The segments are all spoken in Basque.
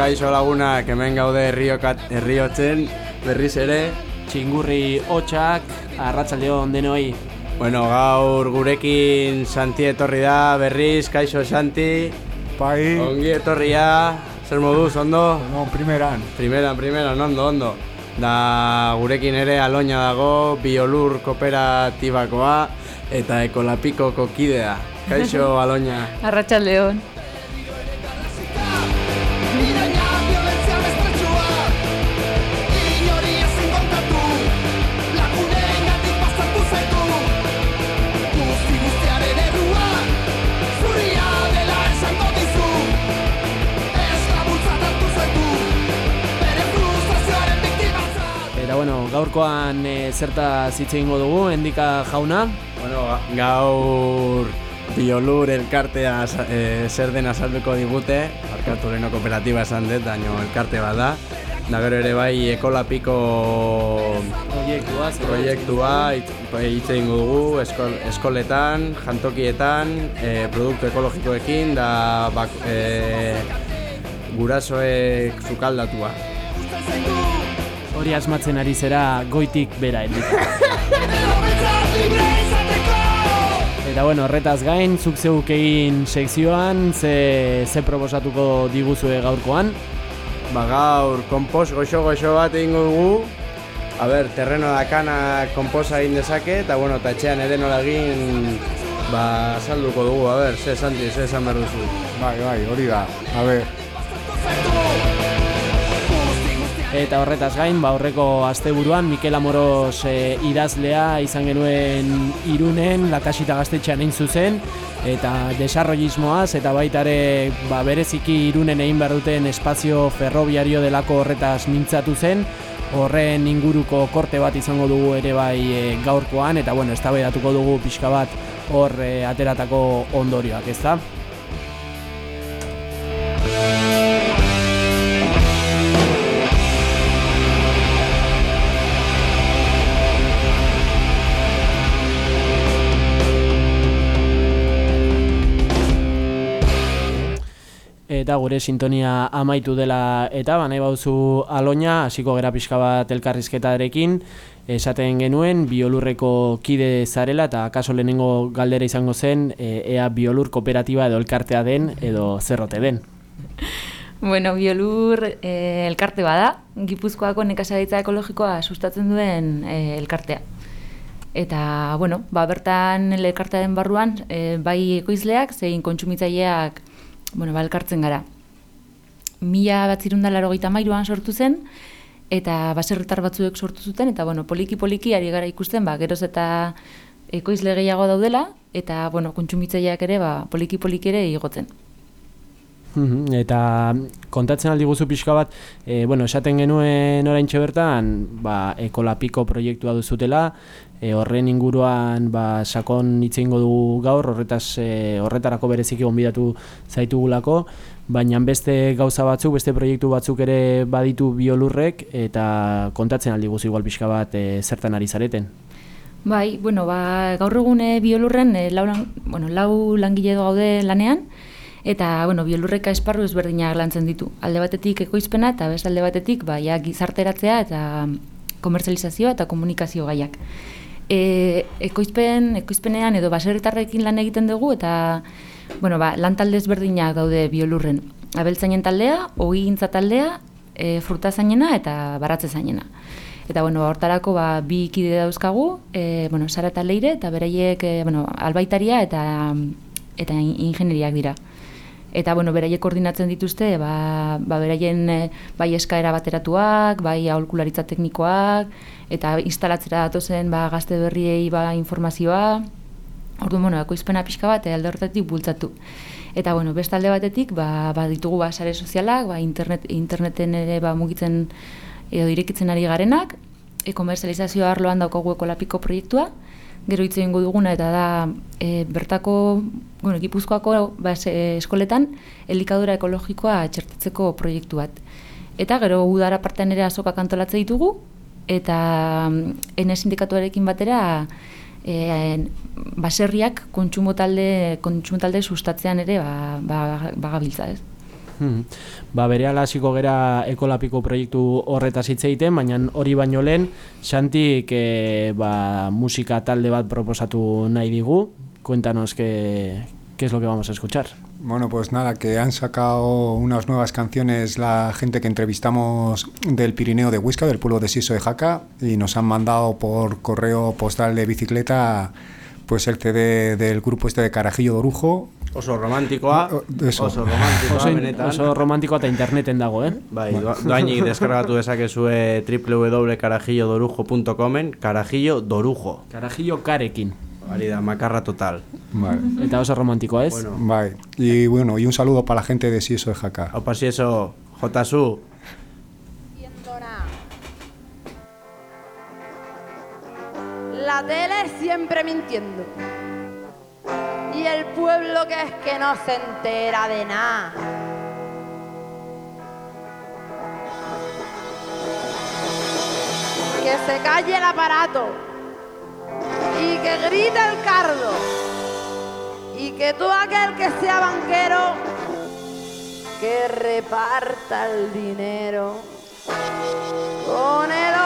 Kaixo, lagunak, hemen gaude herriotzen, berriz ere. Txingurri Hotxak, arratsaldeon denoi. Bueno, gaur gurekin Santi etorri da, berriz, kaixo Santi. Bai, Ongi etorria, zer moduz, ondo? no, primeran. Primeran, primeran, ondo, ondo. Da gurekin ere aloina dago, biolur kooperatibakoa eta ekolapiko kokidea. Kaixo aloina. Arratxaldeon. Gaurkoan e, zerta zitze egingo dugu, endika jauna. Bueno, ga- gaur biolur elkartea eh, zer den azalduko digute, Arkatu Leno kooperatiba esan dut, daño elkarte bat da. Da gero ere bai ekolapiko Proiektua, proiektua hitz bai, hitz egingo dugu eskol, eskoletan, jantokietan, eh, produktu ekologikoekin da bak, eh, gurasoek zukaldatua. Hori asmatzen ari zera goitik bera Eta bueno, horretaz gain, zuk zeuk egin sekzioan, ze, ze proposatuko diguzue gaurkoan. Ba gaur konpos goxo goxo bat egingo dugu. A ber, terreno dakana konposa egin dezake eta bueno, eta etxean ere nola egin ba salduko dugu. A ber, ze Santi, ze esan behar duzu. Bai, bai, hori da. A ber, Eta horretaz gain, ba horreko asteburuan Mikel Amoros e, idazlea izan genuen irunen, lakasita gaztetxean egin zuzen, eta desarrollismoaz, eta baita ere ba, bereziki irunen egin behar duten espazio ferrobiario delako horretaz mintzatu zen, horren inguruko korte bat izango dugu ere bai e, gaurkoan, eta bueno, eztabaidatuko dugu pixka bat hor e, ateratako ondorioak, ezta? Eta gure sintonia amaitu dela eta ba, nahi bauzu aloina, hasiko gera pixka bat elkarrizketarekin, esaten genuen biolurreko kide zarela eta akaso lehenengo galdera izango zen e, ea biolur kooperatiba edo elkartea den edo zerrote den. Bueno, biolur eh, elkarte bada, Gipuzkoako nekazaritza ekologikoa sustatzen duen eh, elkartea. Eta, bueno, ba, bertan elkartearen barruan, eh, bai ekoizleak, zein kontsumitzaileak, bueno, ba, elkartzen gara. Mila bat zirundalaro mairuan sortu zen, eta baserritar batzuek sortu zuten, eta, bueno, poliki-poliki ari gara ikusten, ba, geroz eta ekoizle gehiago daudela, eta, bueno, kontsumitzaileak ere, ba, poliki-poliki ere igotzen. Eta kontatzen aldi guzu pixka bat, e, bueno, esaten genuen oraintxe bertan, ba, ekolapiko proiektua duzutela, e, horren inguruan ba, sakon hitz egingo dugu gaur, horretaz, e, horretarako bereziki gonbidatu zaitugulako, baina beste gauza batzuk, beste proiektu batzuk ere baditu biolurrek, eta kontatzen aldi guzu igual pixka bat e, zertan ari zareten. Bai, bueno, ba, gaur egune biolurren e, lau, lan- bueno, lau langile gaude lanean, eta bueno, biolurreka esparru ezberdinak lantzen ditu. Alde batetik ekoizpena eta beste alde batetik ba, ja, gizarteratzea eta komertzializazioa eta komunikazio gaiak. E, ekoizpen, ekoizpenean edo baserritarrekin lan egiten dugu eta bueno, ba, lan talde ezberdinak daude biolurren. Abeltzainen taldea, ogigintza taldea, e, fruta zainena eta baratze zainena. Eta bueno, hortarako ba, bi kide dauzkagu, e, bueno, Sara eta Leire, eta beraiek e, bueno, albaitaria eta eta in- ingenieriak dira. Eta bueno, beraiek koordinatzen dituzte, ba, ba beraien e, bai eskaera bateratuak, bai aholkularitza teknikoak, eta instalatzera datozen ba, gazte berriei ba, informazioa, Orduan, bueno, ekoizpena pixka bat eh, alde horretatik bultzatu. Eta, bueno, beste alde batetik, ba, ba ditugu ba, sare sozialak, ba, internet, interneten ere ba, mugitzen edo irekitzen ari garenak, e, komerzializazio arloan daukagu ekolapiko proiektua, gero hitz egingo duguna eta da e, bertako, bueno, Gipuzkoako ba, se- eskoletan elikadura ekologikoa txertatzeko proiektu bat. Eta gero udara partean ere azokak antolatze ditugu, eta mm, ene sindikatuarekin batera e, baserriak kontsumo talde, kontsumo talde sustatzean ere ba, ba, bagabiltza, ez? Hmm. Ba, bere hasiko gera ekolapiko proiektu horretaz hitz egiten, baina hori baino lehen, Xantik e, ba, musika talde bat proposatu nahi digu. Cuéntanos qué, qué es lo que vamos a escuchar. Bueno, pues nada, que han sacado unas nuevas canciones la gente que entrevistamos del Pirineo de Huesca, del pueblo de Siso de Jaca, y nos han mandado por correo postal de bicicleta pues el CD del grupo este de Carajillo Dorujo. Oso romantikoa, Eso. oso romantikoa, Oso, in- benetan. oso romantikoa eta interneten dago, eh? Bai, doa- doainik deskargatu dezakezue www.carajillodorujo.comen Carajillo Dorujo. Karajillo karekin. Hori da, makarra total. Vale. Eta oso romantikoa, ez? Bueno. Vale. Y bueno, y un saludo para la gente de Siso de Jaca. Hau pasi eso, Jotasu, La tele siempre mintiendo. Y el pueblo que es que no se entera de nada. Que se calle el aparato. Y que grite el cardo. Y que todo aquel que sea banquero que reparta el dinero con el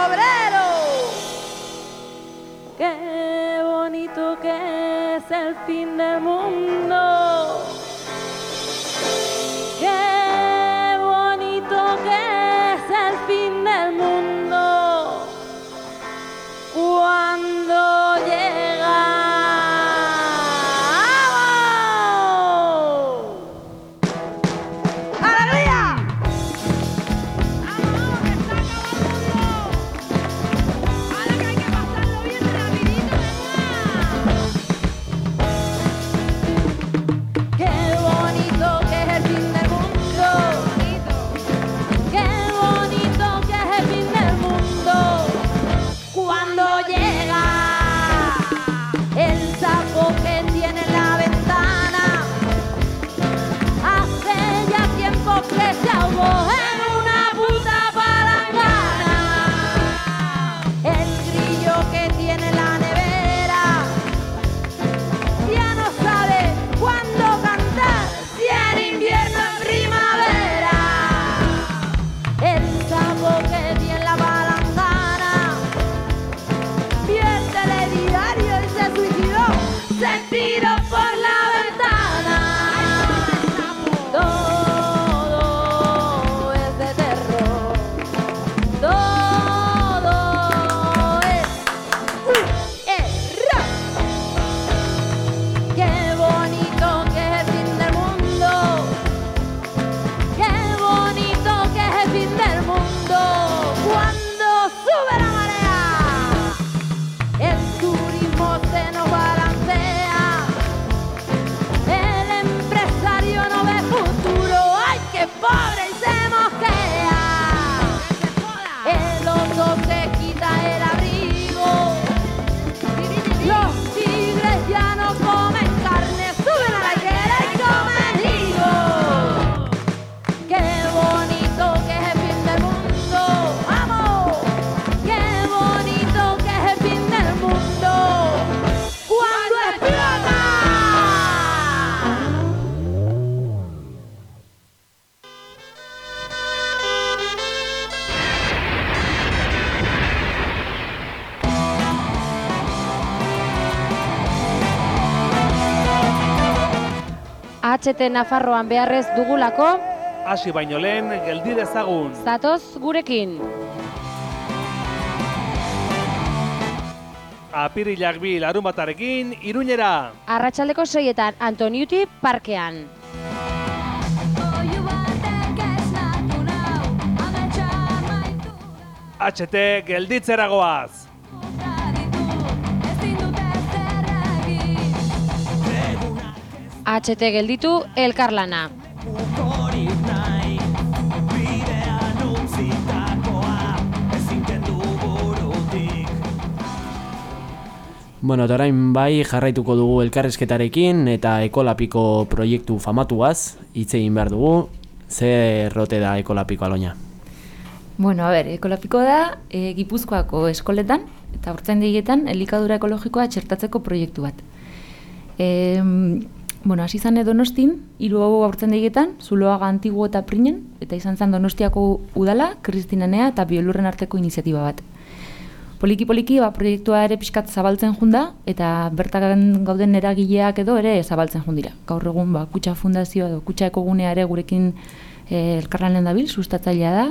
bonito que es el fin del mundo. HT Nafarroan beharrez dugulako, hasi baino lehen geldi dezagun. Zatoz gurekin. Apirilak bi larun batarekin, iruñera. Arratsaldeko seietan Antoniuti parkean. HT gelditzeragoaz. da HT gelditu elkarlana. Bueno, eta orain bai jarraituko dugu elkarrezketarekin eta ekolapiko proiektu famatuaz hitz egin behar dugu. Ze rote da ekolapiko aloina? Bueno, a ber, ekolapiko da e, Gipuzkoako eskoletan eta hortzaindegietan elikadura ekologikoa txertatzeko proiektu bat. E, bueno, hasi zan Donostin, hiru hau hortzaindegietan, Zuloaga Antigo eta Prinen, eta izan zen Donostiako udala, Kristinanea eta Biolurren arteko iniziatiba bat. Poliki-poliki ba, proiektua ere pixkat zabaltzen junda eta bertakan gauden eragileak edo ere zabaltzen jundira. Gaur egun ba, kutsa fundazioa edo kutsa ekogunea ere gurekin e, elkarlanen dabil, sustatzailea da.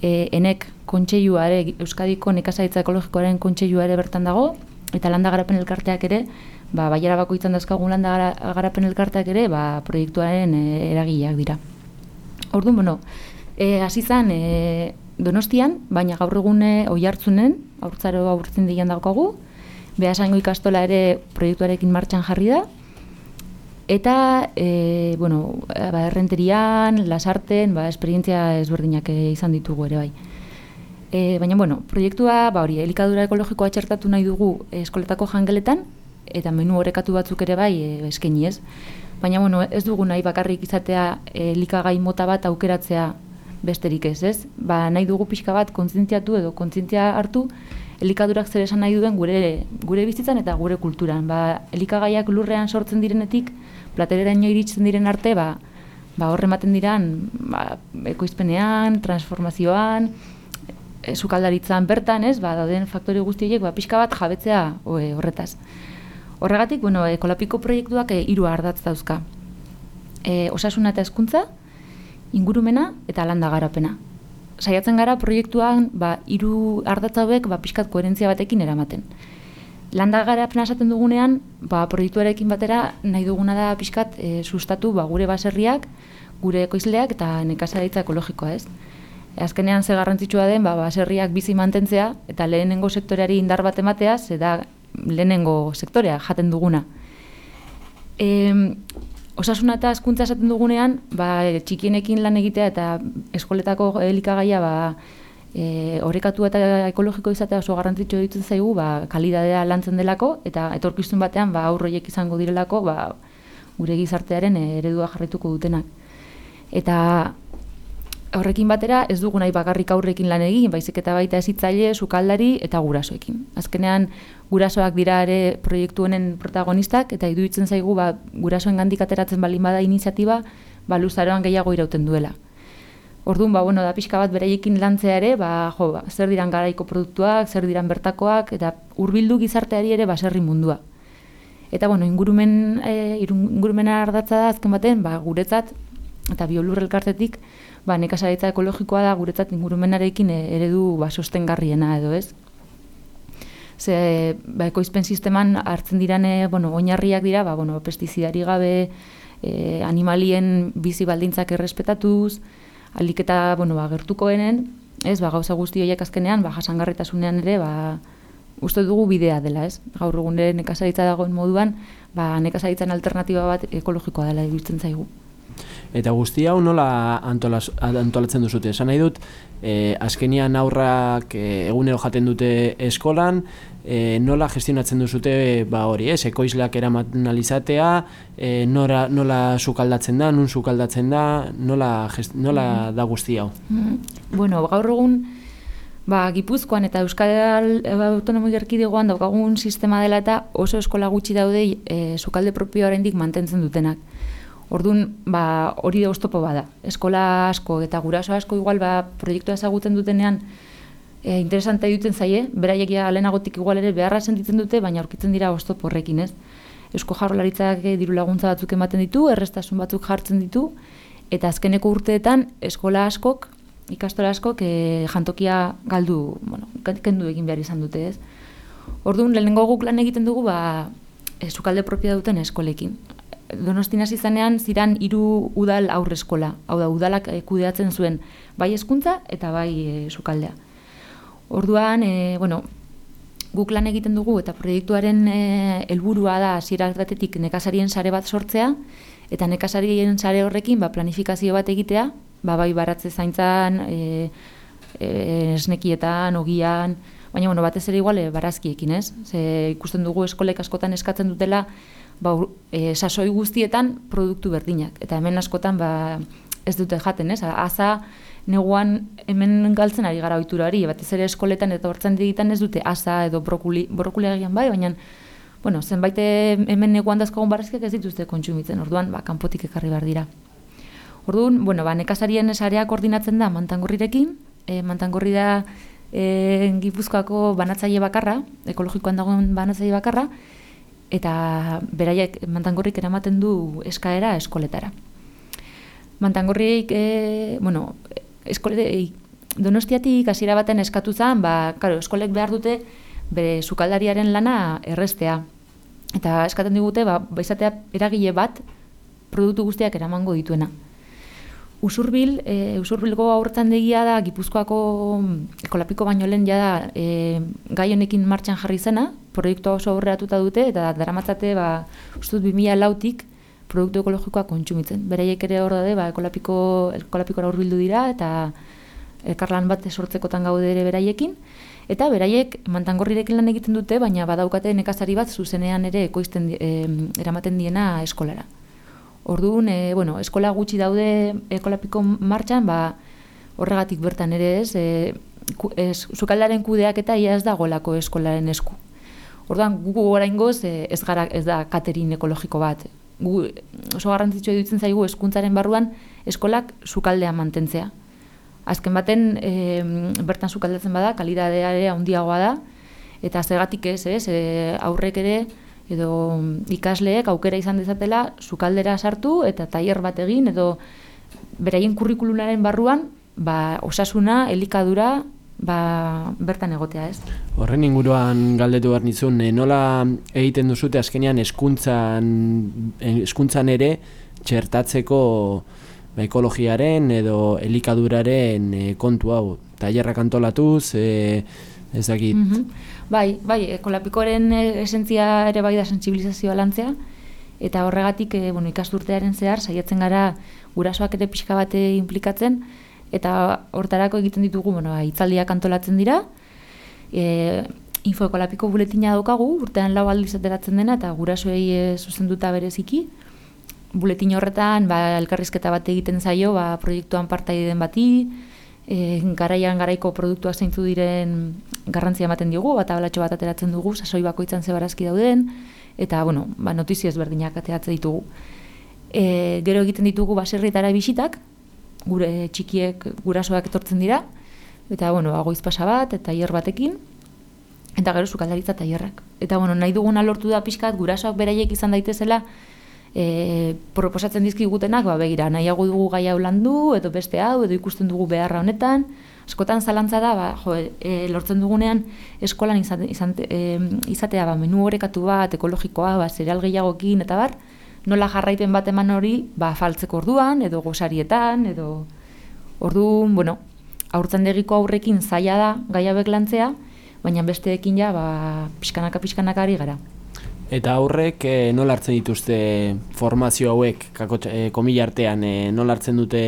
E, enek kontseilua ere, Euskadiko nekazaritza ekologikoaren kontseilua ere bertan dago, eta landa garapen elkarteak ere, ba, baiara bakoitzan dazkagun landa gara- garapen elkarteak ere, ba, proiektuaren e, eragileak dira. Orduan, bueno, e, hasi e, Donostian, baina gaur egune oi hartzunen, aurtzaro aurtzen dian daukagu, behasango ikastola ere proiektuarekin martxan jarri da, eta, e, bueno, ba, errenterian, lasarten, ba, esperientzia ezberdinak izan ditugu ere bai. E, baina, bueno, proiektua, ba hori, elikadura ekologikoa txertatu nahi dugu eh, eskoletako jangeletan, eta menu orekatu batzuk ere bai e, eskaini ez. Baina, bueno, ez dugu nahi bakarrik izatea eh, elikagai mota bat aukeratzea besterik ez, ez? Ba, nahi dugu pixka bat kontzientziatu edo kontzientzia hartu elikadurak zer esan nahi duen gure, gure bizitzan eta gure kulturan. Ba, elikagaiak lurrean sortzen direnetik, platereraino iritsen diren arte, ba, ba horre ematen diran ba, ekoizpenean, transformazioan, e, sukaldaritzan bertan, ez, ba, dauden faktore guzti horiek, ba, pixka bat jabetzea oe, horretaz. Horregatik, bueno, ekolapiko proiektuak e, hiru ardatz dauzka. E, osasuna eta hezkuntza, ingurumena eta landa garapena. Saiatzen gara proiektuan ba, hiru ardatz hauek ba, pixkat koherentzia batekin eramaten. Landa garapena esaten dugunean, ba, proiektuarekin batera nahi duguna da pixkat e, sustatu ba, gure baserriak, gure ekoizleak eta nekazaritza ekologikoa ez. Azkenean ze garrantzitsua den ba, baserriak bizi mantentzea eta lehenengo sektoreari indar bat ematea, ze da lehenengo sektorea jaten duguna. E, osasuna eta hezkuntza esaten dugunean, ba, txikienekin lan egitea eta eskoletako elikagaia ba, e, orekatu eta ekologiko izatea oso garrantzitsu ditzen zaigu, ba, kalidadea lantzen delako, eta etorkizun batean ba, aurroiek izango direlako ba, gure gizartearen e, eredua jarrituko dutenak. Eta horrekin batera ez dugu nahi bakarrik aurrekin lan egin, baizik eta baita ezitzaile, sukaldari eta gurasoekin. Azkenean gurasoak dira ere proiektu honen protagonistak eta iruditzen zaigu ba, gurasoen gandik ateratzen balin bada iniziatiba, ba, luzaroan gehiago irauten duela. Orduan, ba, bueno, da pixka bat beraiekin lantzea ere, ba, jo, ba, zer diran garaiko produktuak, zer diran bertakoak, eta hurbildu gizarteari ere baserri mundua. Eta, bueno, ingurumen, e, ingurumena ardatza da azken baten, ba, guretzat, eta biolur elkartetik, ba, nekazaritza ekologikoa da guretzat ingurumenarekin e, eredu ba, sostengarriena edo ez. Ze, ba, ekoizpen sisteman hartzen dirane, bueno, oinarriak dira, ba, bueno, pestizidari gabe, e, animalien bizi baldintzak errespetatuz, alik eta, bueno, ba, gertukoenen, ez, ba, gauza guzti horiek azkenean, ba, jasangarritasunean ere, ba, uste dugu bidea dela, ez? Gaur egun ere nekazaritza dagoen moduan, ba, nekazaritzan alternatiba bat ekologikoa dela iruditzen zaigu. Eta guzti hau nola antolatzen duzute? Esan nahi dut, e, azkenian aurrak e, egunero jaten dute eskolan, e, nola gestionatzen duzute ba hori, ez, ekoizleak eramaten alizatea, e, nora, nola sukaldatzen da, nun sukaldatzen da, nola, gest, nola da guzti hau? Mhm. Bueno, gaur egun, ba, Gipuzkoan eta Euskal Autonomi Erkidegoan daukagun sistema dela eta oso eskola gutxi daude e, sukalde propioa oraindik mantentzen dutenak. Orduan, ba, hori da oztopo bada. Eskola asko eta guraso asko igual ba, proiektua ezagutzen dutenean e, interesante duten zaie, beraiek ja lehenagotik igual ere beharra sentitzen dute, baina aurkitzen dira oztopo horrekin, ez? Eusko Jaurlaritzak eh, diru laguntza batzuk ematen ditu, errestasun batzuk jartzen ditu, Eta azkeneko urteetan eskola askok, ikastola askok e, jantokia galdu, bueno, kendu egin behar izan dute, ez? Orduan, lehenengo guk lan egiten dugu, ba, e, sukalde propia duten eskolekin. Donostin hasi zanean ziran hiru udal aurre eskola. Hau da, udalak e, kudeatzen zuen bai hezkuntza eta bai e, sukaldea. Orduan, e, bueno, guk lan egiten dugu eta proiektuaren e, helburua da hasiera batetik nekazarien sare bat sortzea eta nekazarien sare horrekin ba, planifikazio bat egitea, ba, bai baratze zaintzan, e, e, esnekietan, ogian, baina bueno, batez ere igual e, barazkiekin, ez? Ze ikusten dugu eskolek askotan eskatzen dutela ba, e, sasoi guztietan produktu berdinak. Eta hemen askotan ba, ez dute jaten, ez? Aza neguan hemen galtzen ari gara ohitura hori, batez ere eskoletan eta hortzen digitan ez dute asa edo brokuli, brokuli agian bai, baina bueno, zenbait e, hemen neguan dazkagun barazkiak ez dituzte kontsumitzen, orduan ba, kanpotik ekarri behar dira. Orduan, bueno, ba, nekazarien sarea koordinatzen da mantangorrirekin, e, mantangorri da e, Gipuzkoako banatzaile bakarra, ekologikoan dagoen banatzaile bakarra, eta beraiek mantangorrik eramaten du eskaera eskoletara. Mantangorrik, e, bueno, eskole, donostiatik hasiera baten eskatu zen, ba, karo, eskolek behar dute bere sukaldariaren lana errestea. Eta eskaten digute, ba, ba izatea eragile bat produktu guztiak eramango dituena. Usurbil, e, Usurbilgo aurtzandegia da Gipuzkoako mm, ekolapiko baino lehen jada e, gai honekin martxan jarri zena, proiektua oso aurreratuta dute eta daramatzate ba ustut 2000 lautik produktu ekologikoa kontsumitzen. Beraiek ere hor daude ba ekolapiko ekolapikora hurbildu dira eta elkarlan bat sortzekotan gaude ere beraiekin eta beraiek mantangorrirekin lan egiten dute, baina badaukate nekazari bat zuzenean ere ekoizten em, eramaten diena eskolara. Orduan, e, bueno, eskola gutxi daude ekolapiko martxan, ba, horregatik bertan ere ez, e, ez sukaldaren kudeak eta ia ez dagoelako eskolaren esku. Orduan, gu oraingoz e, ez gara ez da katerin ekologiko bat. Gu, oso garrantzitsua iruditzen zaigu hezkuntzaren barruan eskolak sukaldea mantentzea. Azken baten, e, bertan sukaldatzen bada, kalidadea ere handiagoa da, eta zergatik ez, ez, e, aurrek ere, edo ikasleek aukera izan dezatela sukaldera sartu eta tailer bat egin edo beraien kurrikulunaren barruan ba, osasuna, elikadura ba, bertan egotea, ez? Horren inguruan galdetu behar nizun, eh, nola egiten duzute azkenean eskuntzan, eskuntzan ere txertatzeko ba, ekologiaren edo elikaduraren eh, kontu hau. Tailerrak antolatuz, eh, ez dakit, Mhm. Bai, bai, ekolapikoren eh, esentzia ere bai da sentsibilizazioa lantzea, eta horregatik e, bueno, ikasturtearen zehar saiatzen gara gurasoak ere pixka bate inplikatzen, eta hortarako egiten ditugu, bueno, hitzaldiak antolatzen dira, e, infoekolapiko buletina daukagu, urtean lau aldiz ateratzen dena, eta gurasoei e, zuzenduta bereziki, buletin horretan ba, elkarrizketa bat egiten zaio ba, proiektuan partaide den bati, e, garaian garaiko produktuak zeintzu diren garrantzia ematen diogu, bat abalatxo bat ateratzen dugu, sasoi bakoitzan ze barazki dauden, eta bueno, ba, notizio ezberdinak ateratzen ditugu. E, gero egiten ditugu baserrietara bisitak, gure txikiek gurasoak etortzen dira, eta bueno, ba, goiz pasa bat, eta hier batekin, eta gero sukaldaritza tailerrak. Eta bueno, nahi duguna lortu da pixkat gurasoak beraiek izan daitezela e, proposatzen dizkigutenak, ba, begira, nahiago dugu gai hau landu, edo beste hau, edo ikusten dugu beharra honetan, askotan zalantza da, ba, jo, e, lortzen dugunean eskolan izan, izan, e, izatea ba, menu orekatu bat, ekologikoa, ba, zereal gehiagokin, eta bar, nola jarraipen bat eman hori, ba, faltzeko orduan, edo gosarietan, edo... Orduan, bueno, aurtzandegiko aurrekin zaila da gai hauek lantzea, baina besteekin ja, ba, pixkanaka pixkanaka ari gara. Eta aurrek e, nola hartzen dituzte formazio hauek, kakotx, e, komila artean, e, nola hartzen dute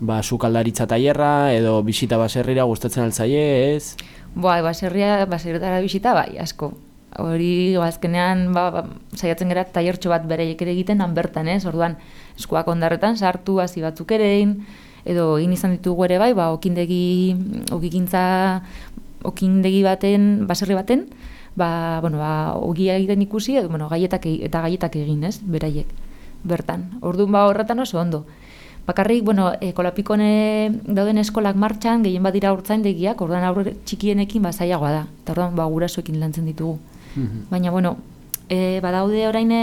ba, sukaldaritza tailerra edo bisita baserrira gustatzen altzaie, ez? Boa, baserria, baserrietara bisita, bai, asko. Hori, ba, azkenean, ba, ba, saiatzen gara tailertxo bat bereiek ere egiten, han bertan, ez? Orduan, eskuak ondarretan sartu, hasi batzuk ere egin, edo egin izan ditugu ere bai, ba, okindegi, okikintza, okindegi baten, baserri baten, ba, bueno, ba, ogia egiten ikusi, edo, bueno, gaietak, e- eta gaietak egin, ez? Beraiek, bertan. Orduan, ba, horretan oso ondo. Bakarrik, bueno, e, kolapikone dauden eskolak martxan, gehien badira urtzaindegiak, orduan aurre txikienekin ba, zailagoa da. Eta orduan ba, gurasoekin lantzen ditugu. Baina, bueno, e, badaude orain e,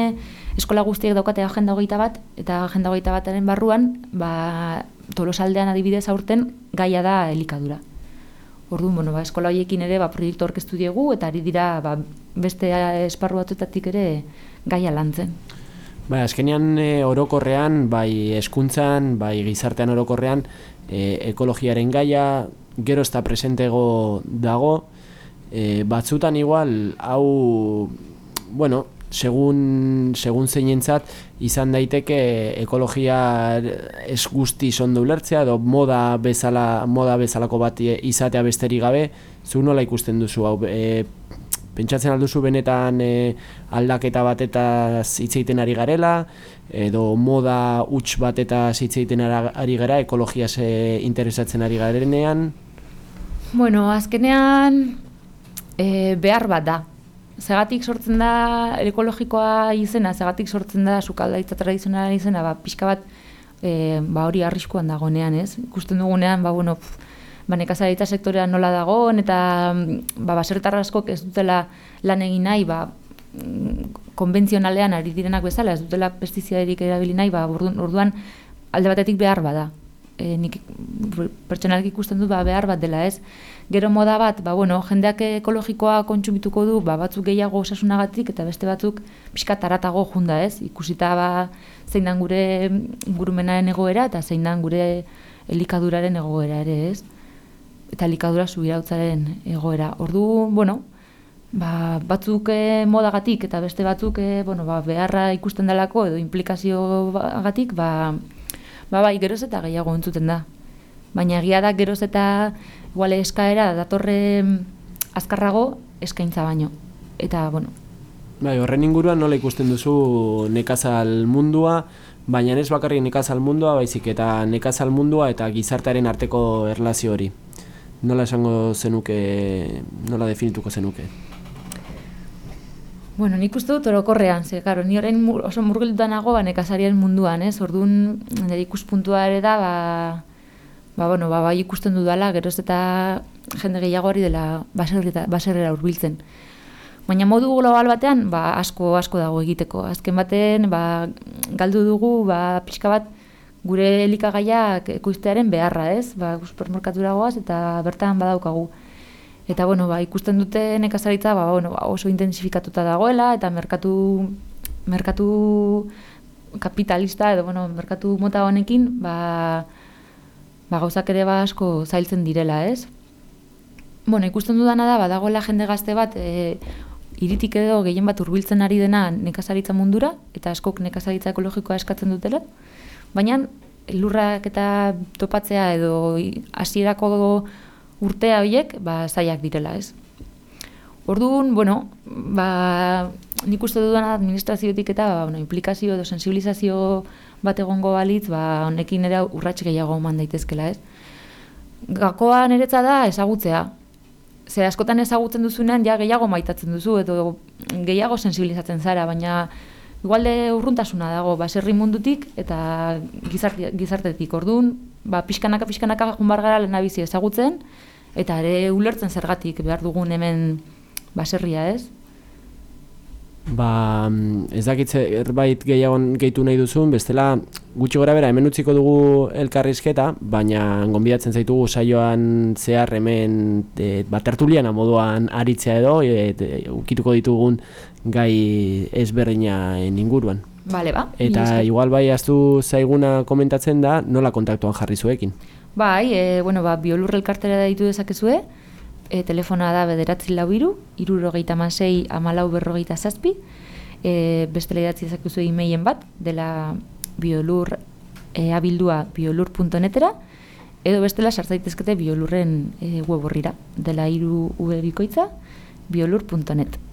eskola guztiek daukate agenda hogeita bat, eta agenda hogeita bataren barruan, ba, tolosaldean adibidez aurten gaia da elikadura. Orduan, bueno, ba, eskola horiekin ere ba, proiektu orkestu diegu, eta ari dira ba, beste esparru batutatik ere gaia lantzen. Bai, azkenean e, orokorrean, bai eskuntzan, bai gizartean orokorrean, e, ekologiaren gaia gero ez da presentego dago, e, batzutan igual, hau, bueno, segun, segun zeinentzat, izan daiteke ekologia ez guzti ondo ulertzea, edo moda bezala, moda bezalako bat izatea besterik gabe, zu nola ikusten duzu hau, e, Pentsatzen alduzu benetan e, aldaketa batetaz hitz egiten ari garela, edo moda huts batetaz hitz egiten ara- ari gara, ekologia ze interesatzen ari garenean. Bueno, azkenean e, behar bat da. Zegatik sortzen da ekologikoa izena, zegatik sortzen da sukaldaitza tradizionala izena, ba, pixka bat e, ba, hori arriskuan dagoenean, ez? Ikusten dugunean, ba, bueno, pf, ba, nekazaritza sektorea nola dagoen, eta ba, baserritar askok ez dutela lan egin nahi, ba, mm, konbentzionalean ari direnak bezala, ez dutela pestizidarik erabili nahi, ba, orduan, orduan alde batetik behar bada. E, nik pertsonalki ikusten dut ba, behar bat dela, ez? Gero moda bat, ba, bueno, jendeak ekologikoa kontsumituko du, ba, batzuk gehiago osasunagatik eta beste batzuk pixka taratago junda, ez? Ikusita ba, zein dan gure ingurumenaren egoera eta zein dan gure elikaduraren egoera ere, ez? Eta elikadura subirautzaren egoera. Ordu, bueno, ba, batzuk e, modagatik eta beste batzuk e, bueno, ba, beharra ikusten delako edo implikazioagatik, ba, ba, bai, geroz eta gehiago entzuten da. Baina egia da geroz eta igual eskaera datorre azkarrago eskaintza baino. Eta, bueno, Bai, horren inguruan nola ikusten duzu nekazal mundua, baina ez bakarrik nekazal mundua, baizik eta nekazal mundua eta gizartearen arteko erlazio hori. Nola esango zenuke, nola definituko zenuke? Bueno, nik uste dut orokorrean, ze, karo, ni orain mur, oso murgilduta nago ba, nekazarien munduan, ez? Orduan, nire ikuspuntua ere da, ba, ba, bueno, ba, bai ikusten dudala, geroz eta jende gehiago hori dela baserrera hurbiltzen. Baina modu global batean, ba, asko asko dago egiteko. Azken baten, ba, galdu dugu, ba, pixka bat, gure elikagaiak ekoiztearen beharra, ez? Ba, supermerkatura goaz eta bertan badaukagu. Eta bueno, ba, ikusten dute nekazaritza ba, bueno, ba, oso intensifikatuta dagoela eta merkatu merkatu kapitalista edo bueno, merkatu mota honekin ba, ba gauzak ere ba asko zailtzen direla, ez? Bueno, ikusten dudana da badagoela jende gazte bat e, iritik edo gehien bat hurbiltzen ari dena nekazaritza mundura eta askok nekazaritza ekologikoa eskatzen dutela. Baina lurrak eta topatzea edo hasierako urtea horiek ba, zaiak direla, ez? Orduan, bueno, ba, nik uste dudana administraziotik eta ba, bueno, implikazio edo sensibilizazio bat egongo balitz, ba, honekin ere urrats gehiago eman daitezkela, ez? Gakoa niretza da ezagutzea. Ze askotan ezagutzen duzunean ja gehiago maitatzen duzu edo gehiago sensibilizatzen zara, baina igualde urruntasuna dago baserri mundutik eta gizarte, gizartetik. Orduan, ba, pixkanaka pixkanaka joan bar gara lehenabizi ezagutzen eta ere ulertzen zergatik behar dugun hemen baserria, ez? Ba, mm, ez dakit zerbait gehiago gehitu nahi duzun, bestela gutxi gora bera hemen utziko dugu elkarrizketa, baina gonbidatzen zaitugu saioan zehar hemen e, bat tertuliana moduan aritzea edo, e, e, ukituko ditugun gai ezberdinaen inguruan. Bale, ba. Eta igual bai aztu zaiguna komentatzen da, nola kontaktuan jarri zuekin. Bai, e, bueno, ba, biolur elkartera deitu dezakezue, e, telefona da bederatzi lau iru, irurogeita masei amalau berrogeita zazpi, e, bestela idatzi dezakezu e-mailen bat, dela biolur e, abildua biolur.netera, edo bestela sartzaitezkete biolurren e, web horrira, dela iru v bikoitza, biolur.net.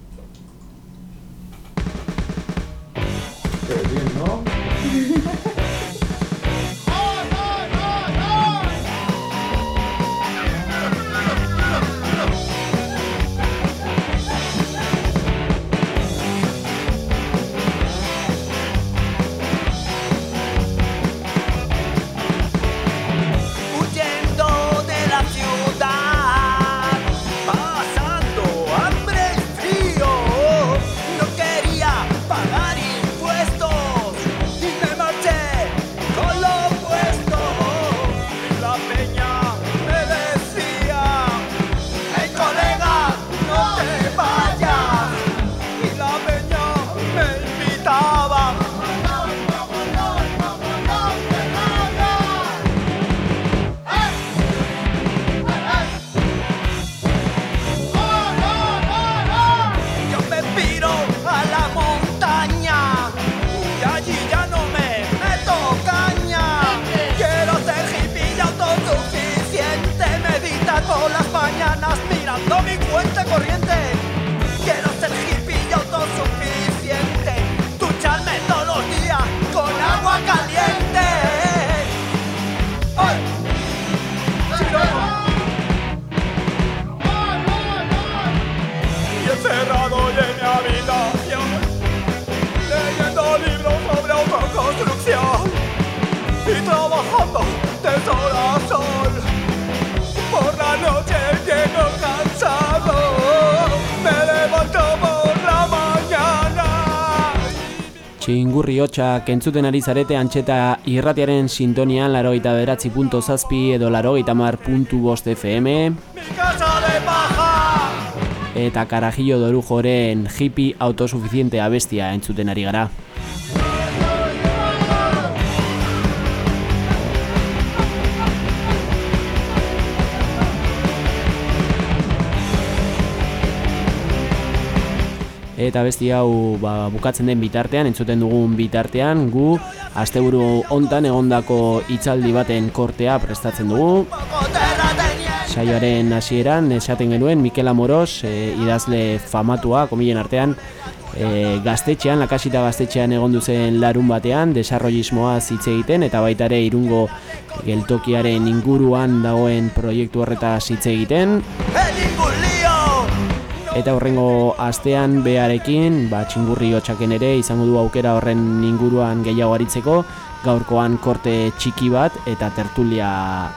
trabajando de sol a sol. Por la noche llego cansado, me levanto por la mañana. Txingurri hotxak entzuten ari zarete antxeta irratiaren sintonian laroita beratzi punto zazpi edo laroita mar puntu bost FM. Eta karajillo dorujoren hippie autosuficiente abestia entzuten ari gara. Eta besti hau ba, bukatzen den bitartean, entzuten dugun bitartean, gu asteburu hontan egondako hitzaldi baten kortea prestatzen dugu. Saioaren hasieran esaten genuen Mikel Amoros, e, idazle famatua, komilen artean, e, gaztetxean, lakasita gaztetxean egon zen larun batean, desarrollismoa hitz egiten, eta baita ere irungo geltokiaren inguruan dagoen proiektu horretaz hitz egiten. Eta horrengo astean beharekin, ba, txingurri hotxaken ere izango du aukera horren inguruan gehiago aritzeko, gaurkoan korte txiki bat eta tertulia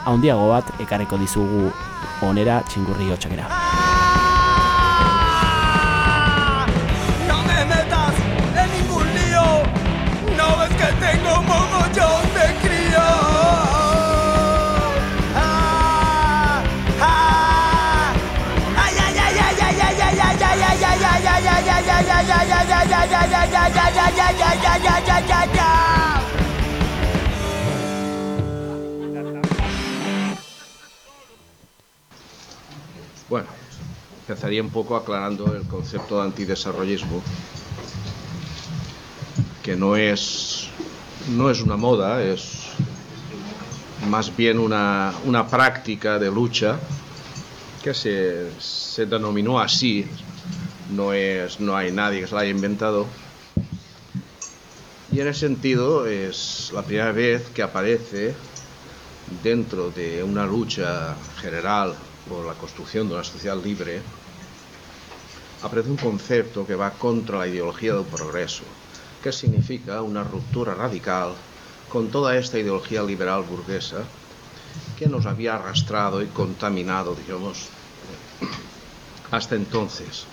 handiago bat ekareko dizugu onera txingurri hotxakera. Ay, ay, ay, ay, ay, ay, ay, ay, ay, ay, ay, ay. Bueno, empezaría un poco aclarando el concepto de antidesarrollismo, que no es, no es una moda, es más bien una, una práctica de lucha que se, se denominó así, no, es, no hay nadie que se la haya inventado. Y en ese sentido es la primera vez que aparece dentro de una lucha general por la construcción de una sociedad libre, aparece un concepto que va contra la ideología del progreso, que significa una ruptura radical con toda esta ideología liberal burguesa que nos había arrastrado y contaminado, digamos, hasta entonces.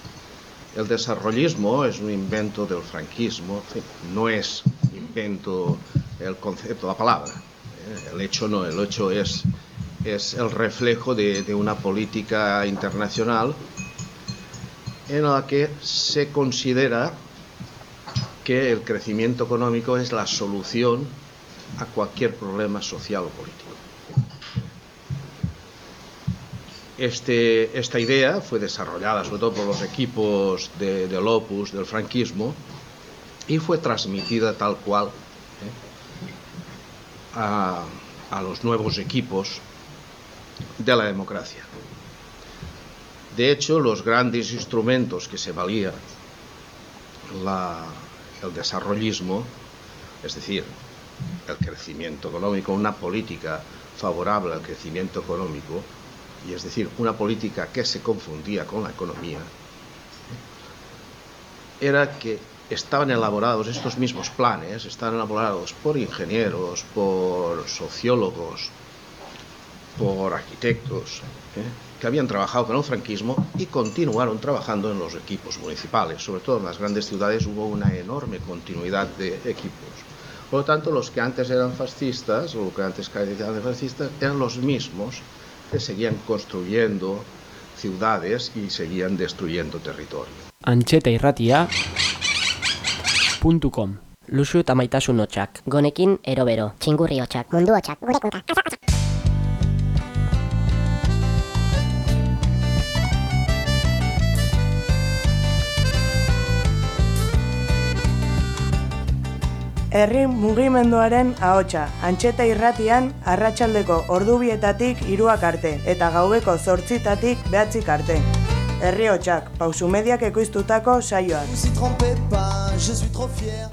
El desarrollismo es un invento del franquismo, no es invento el concepto, la palabra. ¿eh? El hecho no, el hecho es, el reflejo de una política internacional en la que se considera que el crecimiento económico es la solución a cualquier problema social o político. Este, esta idea fue desarrollada sobre todo por los equipos de, del Opus, del franquismo, y fue transmitida tal cual ¿eh? a, los nuevos equipos de la democracia. De hecho, los grandes instrumentos que se valía el desarrollismo, es decir, el crecimiento económico, una política favorable al crecimiento económico, y es decir, una política que se confundía con la economía, era que estaban elaborados estos mismos planes, estaban elaborados por ingenieros, por sociólogos, por arquitectos, ¿eh? que habían trabajado con el franquismo y continuaron trabajando en los equipos municipales. Sobre todo en las grandes ciudades hubo una enorme continuidad de equipos. Por lo tanto, los que antes eran fascistas, o que antes calificaban de fascistas, eran los mismos que seguían construyendo ciudades y seguían destruyendo territorio. Antxeta irratia .com Luxu eta maitasun hotxak. Gonekin erobero. Txingurri hotxak. Mundu hotxak. Gure Herri mugimenduaren ahotsa, antxeta irratian arratsaldeko ordubietatik hiruak arte eta gaubeko zortzitatik behatzik arte. Herri hotxak, pausu mediak ekoiztutako saioak. Fier.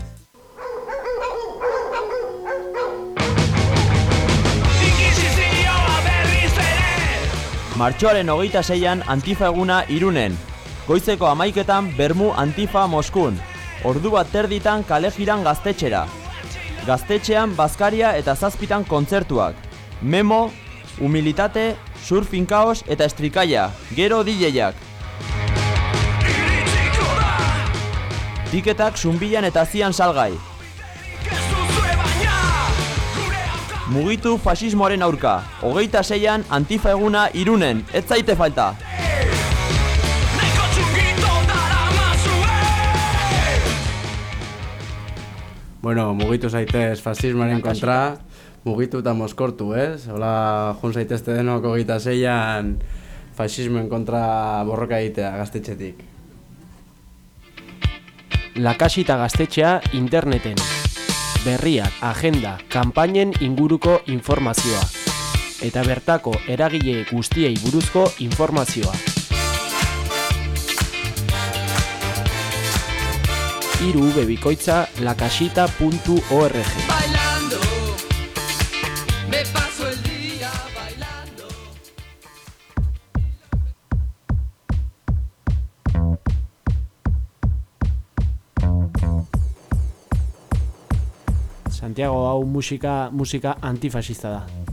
Martxoaren hogeita zeian Antifa eguna irunen. Goizeko amaiketan Bermu Antifa Moskun ordu bat erditan kalejiran gaztetxera. Gaztetxean bazkaria eta zazpitan kontzertuak. Memo, humilitate, surfin kaos eta estrikaia, gero DJak. Tiketak zumbilan eta zian salgai. Mugitu fasismoaren aurka, hogeita seian antifa eguna irunen, ez zaite falta! Bueno, mugitu zaitez fasismoaren kontra, mugitu eta moskortu, ez? Hola, jun zaitezte denok hogeita zeian fasismoen kontra borroka egitea gaztetxetik. Lakasita gaztetxea interneten. Berriak, agenda, kanpainen inguruko informazioa. Eta bertako eragile guztiei buruzko informazioa. Iru bebikoitza lakasita.org Bailando, me paso el día bailando. Santiago hau musika musika antifasista da.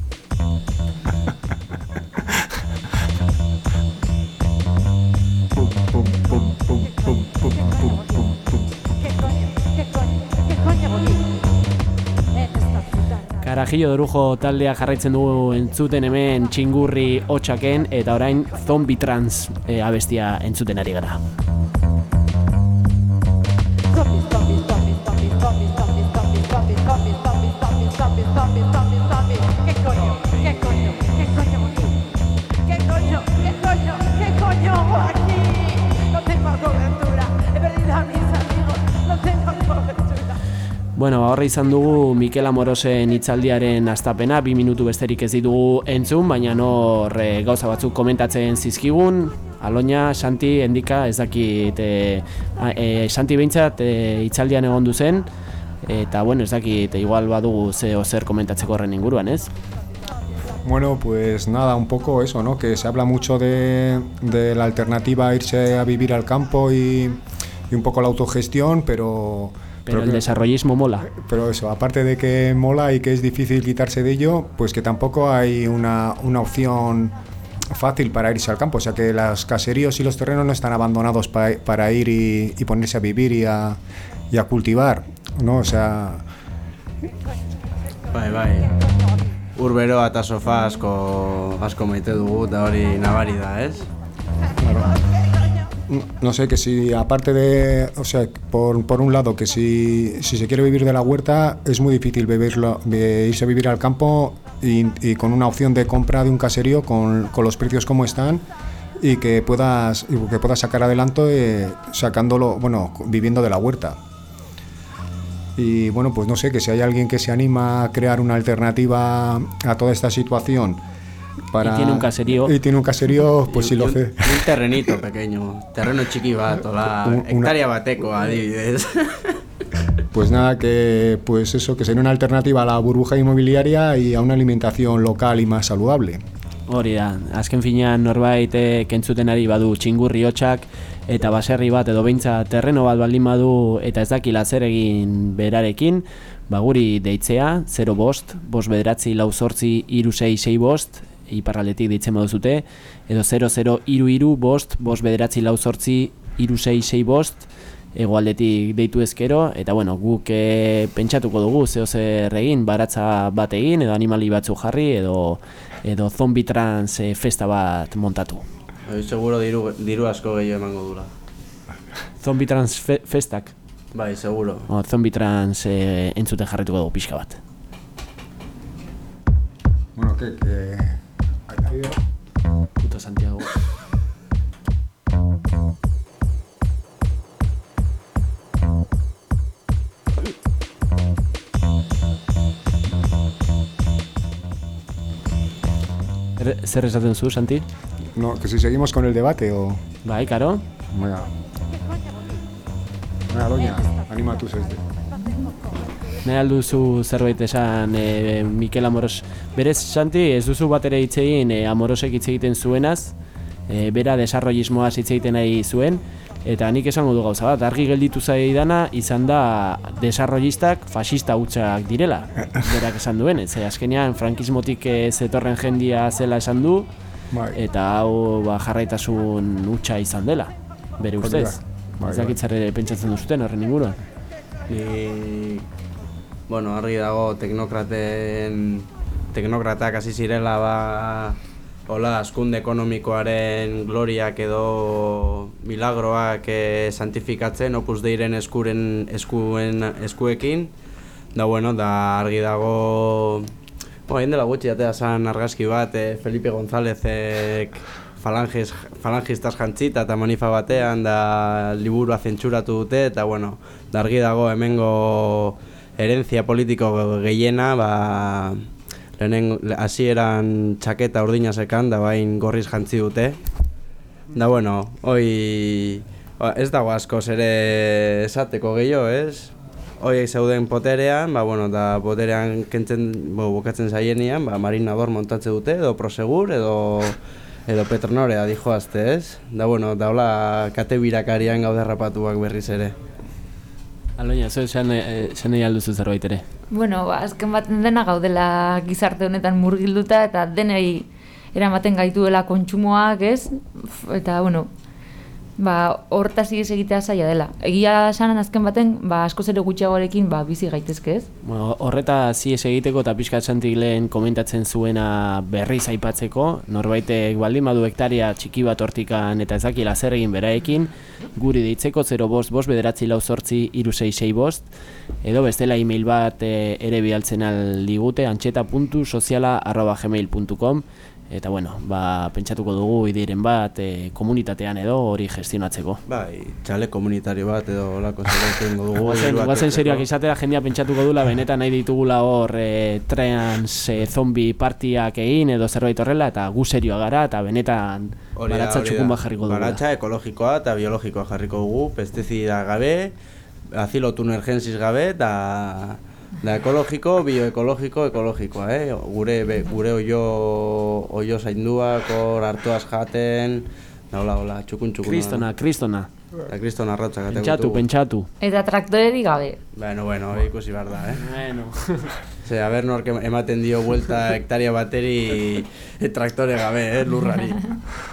Karajillo Dorujo taldea jarraitzen dugu entzuten hemen txingurri hotxaken eta orain zombi trans eh, abestia entzuten ari gara. ¿Qué Bueno, ba, horre izan dugu Mikel Amorosen hitzaldiaren astapena, bi minutu besterik ez ditugu entzun, baina hor eh, gauza batzuk komentatzen zizkigun, Aloña, Santi, Endika, ez dakit, e, e, Santi behintzat e, hitzaldian egon duzen, eta bueno, ez dakit, igual badugu ze zer komentatzeko horren inguruan, ez? Bueno, pues nada, un poco eso, ¿no? Que se habla mucho de, de la alternativa a irse a vivir al campo y, y un poco la autogestión, pero... Pero el que- desarrollismo mola. Pero eso, aparte de que mola y que es difícil quitarse de ello, pues que tampoco hay una, una opción fácil para irse al campo. O sea que los caseríos y los terrenos no están abandonados pa- para ir y, y ponerse a vivir y a, y a cultivar, ¿no? O sea, Bai, bai. Urbero eta sofa asko, asko maite dugu eta hori nabari da, ez? No sé, que si aparte de, o sea, por, por un lado, que si, si se quiere vivir de la huerta, es muy difícil de irse a vivir al campo y, con una opción de compra de un caserío con, con los precios como están y que puedas, y que puedas sacar adelante eh, sacándolo, bueno, viviendo de la huerta. Y bueno, pues no sé, que si hay alguien que se anima a crear una alternativa a toda esta situación para... Y tiene un caserío. Y tiene un caserío, pues Y- si y lo un, hace... y un terrenito pequeño, terreno txiki bat, hola, Un- una- hektaria bateko adibidez. Pues nada, que pues eso, que sería una alternativa a la burbuja inmobiliaria y a una alimentación local y más saludable. Hori da, azken finean norbait eh, kentzuten ari badu txingurri hotxak eta baserri bat edo beintza terreno bat baldin badu eta ez dakila zer egin berarekin, ba guri deitzea, 0 bost, bost bederatzi lau sortzi iru sei sei bost, iparraldetik deitzen baduzute, edo 00 iru iru bost, bost bederatzi lau sortzi iru sei sei bost, egoaldetik deitu ezkero, eta bueno, guk e, pentsatuko dugu zeo zer egin, baratza bat egin, edo animali batzu jarri, edo, edo zombi trans e, festa bat montatu. Hori seguro diru, diru asko gehiago emango dula. Zombi trans fe festak, Bai, seguro. o, zombi trans e, entzuten jarrituko dugu pixka bat. Bueno, que... Puto Santiago. Er- Zer esaten zu, Santi? No, que si seguimos con el debate o... Bai, karo? Venga. Venga, doña, anima tú este. Nahi alduzu zerbait esan e, Mikel Amoros. Berez, Santi, ez duzu bat ere hitz egin e, Amorosek hitz egiten zuenaz, e, bera desarrollismoaz hitz egiten nahi zuen, eta nik esango du gauza bat, argi gelditu zaidana izan da desarrollistak fascista hutsak direla, berak esan duen, ez azkenean frankismotik e, zetorren jendia zela esan du, Bai. eta hau ba, jarraitasun hutsa izan dela, bere ustez. Bai, Ez dakit ere pentsatzen duzuten horren inguruan. Ni, bueno, argi dago teknokraten teknokratak hasi zirela ba hola askunde ekonomikoaren gloriak edo milagroak e, santifikatzen Opus Deiren eskuren eskuen eskuekin. Da bueno, da argi dago Bueno, dela gutxi atea zan argazki bat, e, Felipe Gonzálezek falanges, falangistas jantzita eta manifa batean da liburua zentsuratu dute eta bueno, da argi dago hemengo herentzia politiko gehiena ba, lehenen hasieran txaketa urdina sekan da bain gorriz jantzi dute da bueno, hoi ba, ez dago askoz ere esateko gehiago, ez? Hoi zeuden poterean, ba, bueno, da poterean kentzen, bo, bukatzen zaienian, ba, marinador montatze dute, edo prosegur, edo edo Petronorea dijoazte, ez? Da, bueno, da hola kate birakarian gaude rapatuak berriz ere. Aloina, zu esan nahi alduzu zerbait ere? Bueno, ba, azken baten dena gaudela gizarte honetan murgilduta eta denei eramaten gaituela kontsumoak, ez? Eta, bueno, ba, hortaz ies egitea zaila dela. Egia esan azken baten, ba, askoz ere gutxiagoarekin ba, bizi gaitezke, ez? Bueno, horreta zies egiteko eta pixkat santik lehen komentatzen zuena berriz aipatzeko, norbaitek baldin badu hektaria txiki bat hortikan eta ezakila zer egin beraekin, guri deitzeko 0 bost, bost bederatzi lau sortzi iru sei sei bost, edo bestela e-mail bat e, ere bialtzen aldigute antxeta.soziala arroba gmail.com eta bueno, ba, pentsatuko dugu ideiren bat e, komunitatean edo hori gestionatzeko. Bai, txale komunitario bat edo olako zerbait egingo dugu. Guazen, serioak izatea, jendea pentsatuko dula, benetan nahi ditugula hor e, trans e, zombi partiak egin edo zerbait horrela, eta gu serioa gara, eta benetan Hori da, baratza txukun bat jarriko dugula. Baratza ekologikoa eta biologikoa jarriko dugu, pestizida gabe, azilo tunergensis gabe, eta da ekologiko, bioekologiko, ekologikoa, eh? Gure, be, gure oio, oio zainduak, hor hartuaz jaten, da hola, hola, txukun txukun. Kristona, kristona. Da kristona arrautza gatek Pentsatu, pentsatu. Eta traktorerik gabe. Bueno, bueno, ikusi behar da, eh? Bueno. Ze, a ber nork ematen dio vuelta hektaria bateri e, traktore gabe, eh, lurrari.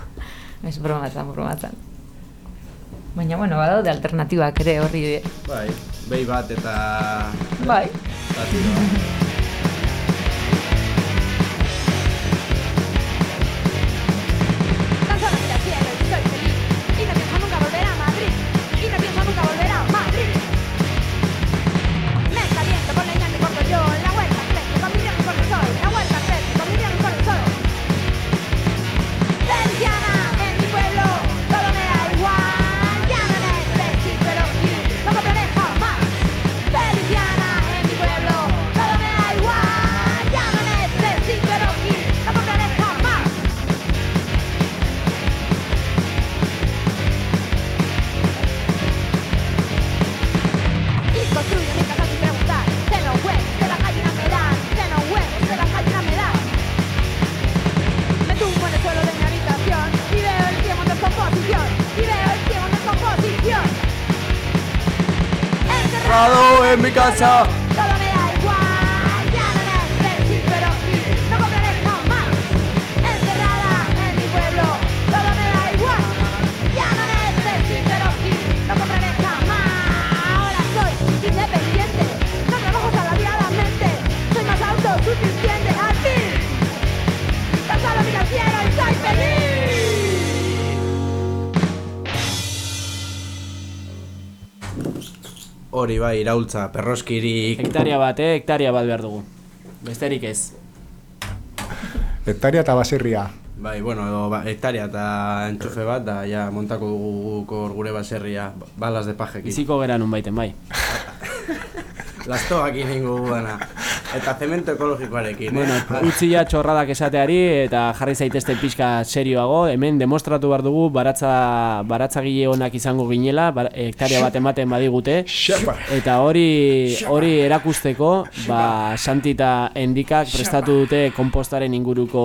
Ez bromatzen, bromatzen. Baina, bueno, badaude alternatibak ere horri. Bai, behi bat eta... Bai. Batidoa. En Hori bai, iraultza, perroskirik... Hektaria bat, eh? Hektaria bat behar dugu. Besterik ez. Hektaria eta baserria. Bai, bueno, edo ba, hektaria eta entxufe bat, da ja montako dugu gure baserria, balas de pajekin. Biziko gera nun baiten, bai. Lastoak inengo dana. Eta zemento ekologikoarekin, Bueno, eh? utzi ja txorradak esateari eta jarri zaitezte pixka serioago, hemen demostratu behar dugu baratza, baratzagile onak izango ginela, bar, hektaria bat ematen badigute, eta hori hori erakusteko, ba, Santi eta Endikak prestatu dute kompostaren inguruko...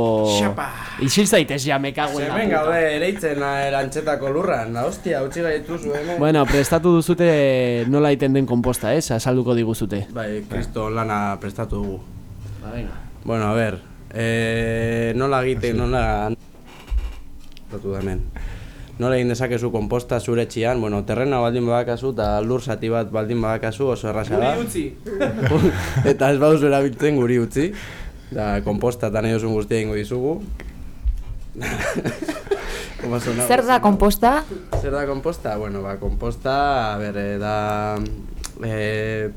Isil zaitez ja, me cago en la Hemen puta. gaude ereitzen eh, erantzetako lurran, hostia, utzi gaituzu hemen. Bueno, prestatu duzute nola egiten den komposta, ez? Azalduko diguzute. Bai, kristo lana prestatu dugu. Ba, venga. Bueno, a ver, eh, nola egiten, nola... Prestatu da hemen. Nola egin dezakezu komposta zure etxean, bueno, terrena baldin badakazu eta lur zati bat baldin badakazu oso erraza da. utzi! eta ez baduzu erabiltzen guri utzi. Da, komposta eta nahi duzun guztia ingo dizugu. Como ha sonado? Zer da komposta? Zer da komposta? Bueno, ba, komposta, a ber, eh, da... E,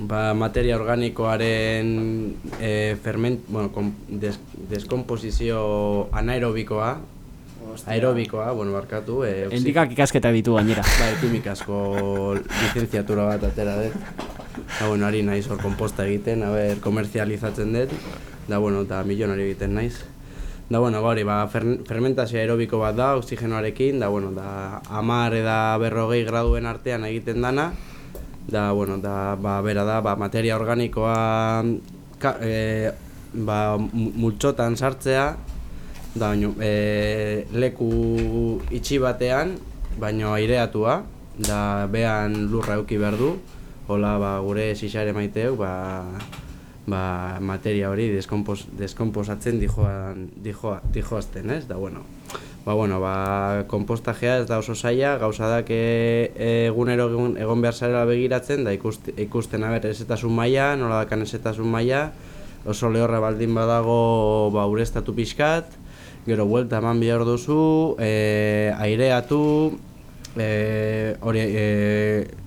ba, materia organikoaren e, ferment, bueno, kom, des, deskomposizio anaerobikoa, aerobikoa, bueno, barkatu. E, Endikak ikasketa ditu gainera. Bai, kimikasko lizenziatura bat atera dut. Da, bueno, ari naiz hor komposta egiten, a ber, komerzializatzen dut. Da, bueno, eta milionari egiten naiz. Da, bueno, ba, hori, ba, fer, fermentazio aerobiko bat da, oxigenoarekin, da, bueno, da, amar eda berrogei graduen artean egiten dana. Da, bueno, da, ba, bera da, ba, materia organikoa ka, e, ba, mu- multxotan sartzea, da, baino, e, leku itxi batean, baino aireatua, da, behan lurra euki behar du, hola, ba, gure sisare maiteu, ba, ba, materia hori deskompos, deskomposatzen dijoan, dijoa, dijoazten, ez? Da, bueno, ba, bueno, ba, kompostajea ez da oso zaila, gauza da que e, egunero egon, egon behar zarela begiratzen, da ikuste, ikusten aber esetasun maila, nola dakan esetasun maila, oso lehorra baldin badago ba, ureztatu pixkat, gero buelta eman behar duzu, e, aireatu, e, hori, e,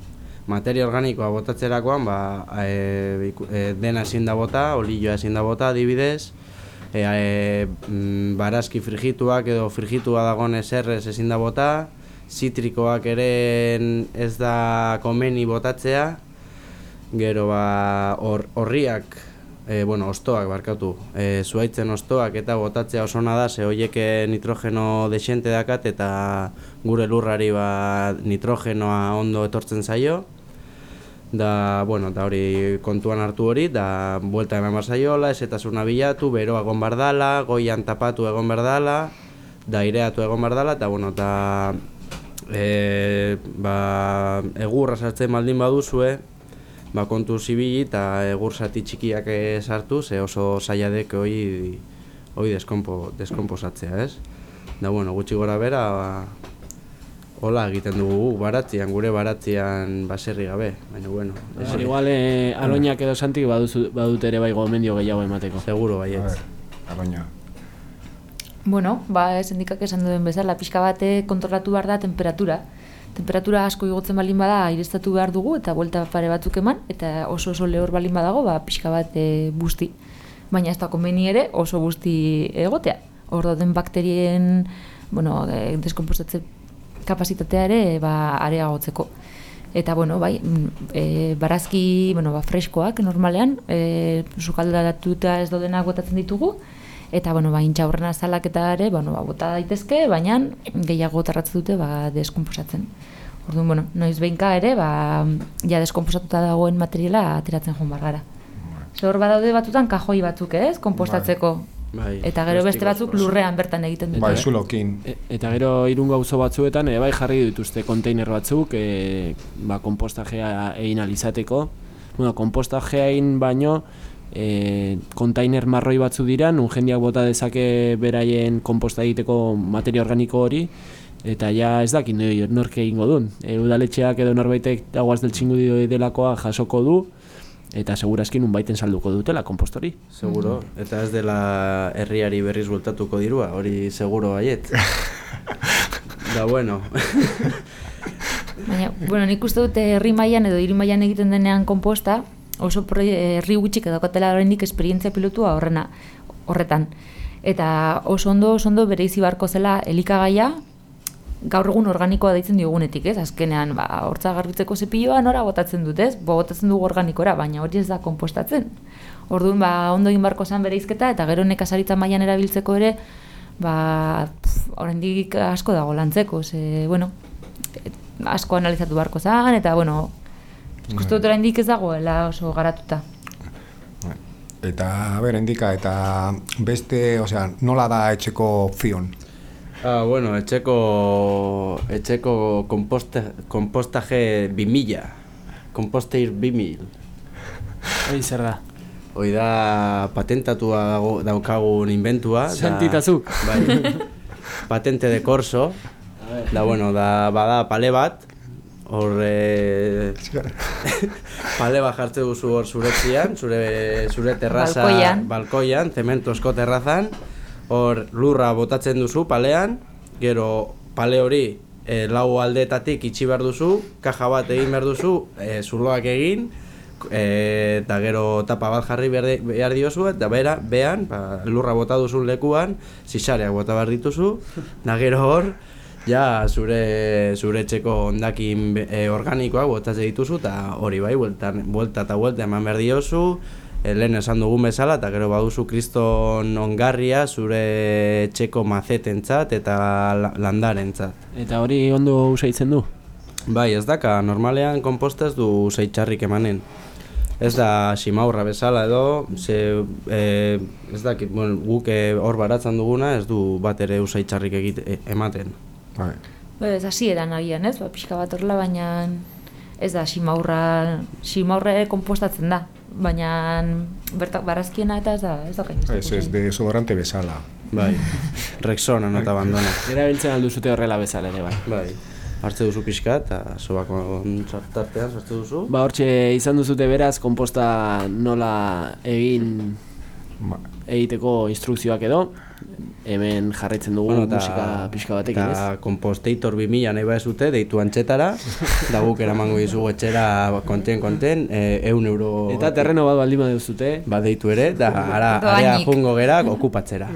materia organikoa botatzerakoan, ba, e, e, dena ezin da bota, olioa ezin da bota, adibidez, e, e, mm, barazki frigituak edo frigitua dagoen eserrez ezin da bota, zitrikoak ere ez da komeni botatzea, gero ba hor, horriak, e, bueno, ostoak barkatu, e, zuaitzen ostoak eta botatzea oso da, ze horiek nitrogeno desente dakat eta gure lurrari ba nitrogenoa ondo etortzen zaio. Da, bueno, da hori kontuan hartu hori, da buelta eman behar zaiola, esetasuna bilatu, beroa egon behar dala, goian tapatu egon behar dala, da aireatu egon behar dala, eta bueno, eta e, ba, egurra sartzen baldin baduzue, ba, kontu zibili eta egur zati txikiak eh, sartu, ze oso zaila dek hoi, hoi deskompo, deskomposatzea, ez? Da, bueno, gutxi gora bera, ba, hola egiten dugu baratzean, gure baratzean baserri gabe, baina bueno. ez- Igual, eh, aloinak edo santik baduzu, badute ere bai gomendio gehiago emateko. Seguro baietz. Aloina. Bueno, ba, sindikak esan duen bezala, pixka bate kontrolatu behar da temperatura. Temperatura asko igotzen balin bada aireztatu behar dugu eta buelta pare batzuk eman, eta oso oso lehor balin badago, ba, pixka bat e, busti. Baina ez da konbeni ere oso busti egotea. Hor dauden bakterien, bueno, e, deskompostatze kapasitatea ere ba, areagotzeko. Eta, bueno, bai, e, barazki, bueno, ba, freskoak normalean, e, sukaldatuta ez daudenak botatzen ditugu, eta, bueno, ba, intxaurren azalak eta ere, bueno, ba, bota daitezke, baina gehiago tarratzen dute, ba, deskomposatzen. Orduan, bueno, noiz behinka ere, ba, ja deskomposatuta dagoen materiala ateratzen joan bar gara. Ze hor badaude batutan kajoi batzuk, ez, kompostatzeko. Bai, eta gero beste batzuk lurrean bertan egiten dute. Bai, zulokin. E, eta gero irungo auzo batzuetan ere bai jarri dituzte konteiner batzuk e, ba, kompostajea egin alizateko. Bueno, kompostajea egin baino e, kontainer marroi batzu dira, nun jendeak bota dezake beraien komposta egiteko materia organiko hori, eta ja ez dakit nork egingo duen. E, udaletxeak edo norbaitek aguaz del txingudio delakoa jasoko du, eta segurazki nun baiten salduko dutela kompostori. Seguro, eta ez dela herriari berriz bultatuko dirua, hori seguro baiet. da bueno. Baina, bueno, nik uste dut herri mailan edo hiri mailan egiten denean konposta, oso herri gutxik edokatela oraindik esperientzia pilotua horrena horretan. Eta oso ondo, oso ondo bereizi barko zela elikagaia, gaur egun organikoa deitzen diogunetik, ez? Azkenean, ba, hortza garbitzeko zepilloa nora botatzen dut, ez? Bo, botatzen dugu organikora, baina hori ez da konpostatzen. Orduan, ba, ondo egin barko zen bereizketa, eta gero nekazaritza mailan erabiltzeko ere, ba, oraindik asko dago lantzeko, ze, bueno, asko analizatu beharko zen, eta, bueno, ikuste dut oraindik ez dagoela oso garatuta. Eta, a ber, endika, eta beste, osea, nola da etxeko opzion? Ah, bueno, etxeko, etxeko komposta, kompostaje 2000, komposteir 2000. Hori zer da? Hoi da patentatua dago- daukagun inventua. da- Santitazuk. Bai. Patente de corso. Da, bueno, da, bada pale bat, hor e, pale bat jartze duzu hor zure etxean, zure, zure terraza Balkoian. balkoian, zementozko terrazan, hor lurra botatzen duzu palean, gero pale hori e, lau aldeetatik itxi behar duzu, kaja bat egin behar duzu, e, zuloak egin, e, eta gero tapa bat jarri behar, di- behar diozu, eta bera, behan, ba, lurra bota duzun lekuan, zisareak bota behar dituzu, da gero hor, ja zure zure etxeko hondakin e, organikoak botatzen dituzu eta hori bai, bueltan, buelta eta buelta eman behar diozu, e, lehen esan dugun bezala, eta gero baduzu kriston ongarria zure etxeko mazetentzat eta la- landarentzat. Eta hori ondo usaitzen du? Bai, ez daka, normalean komposta ez du zeitxarrik emanen. Ez da simaurra bezala edo, ze, e, ez dakit, bueno, guk e, hor baratzen duguna ez du bat ere usaitxarrik egite, e, ematen. Bai. Ba, ez hasieran agian, ez? Ba, pixka bat horrela, baina ez da simaurra, simaurra kompostatzen da. Baina bertak barazkiena eta ez da, ez da gain. Ez, ez, desodorante bezala. Bai, Rexona nota abandona. Erabiltzen alduzute horrela bezala ere bai. Bai. Hartze duzu pixka eta sobako tartean sartu duzu. Ba hortxe izan duzute beraz, komposta nola egin egiteko instrukzioak edo, hemen jarraitzen dugu Bueno, musika pixka batekin, ez? Eta Compostator 2000 nahi badezute, deitu antxetara, da guk eramango dizugu etxera konten-konten, e, eun euro... Eta terreno bat baldin baduzute. Ba deitu ere, da ara, area jungo gera okupatzera.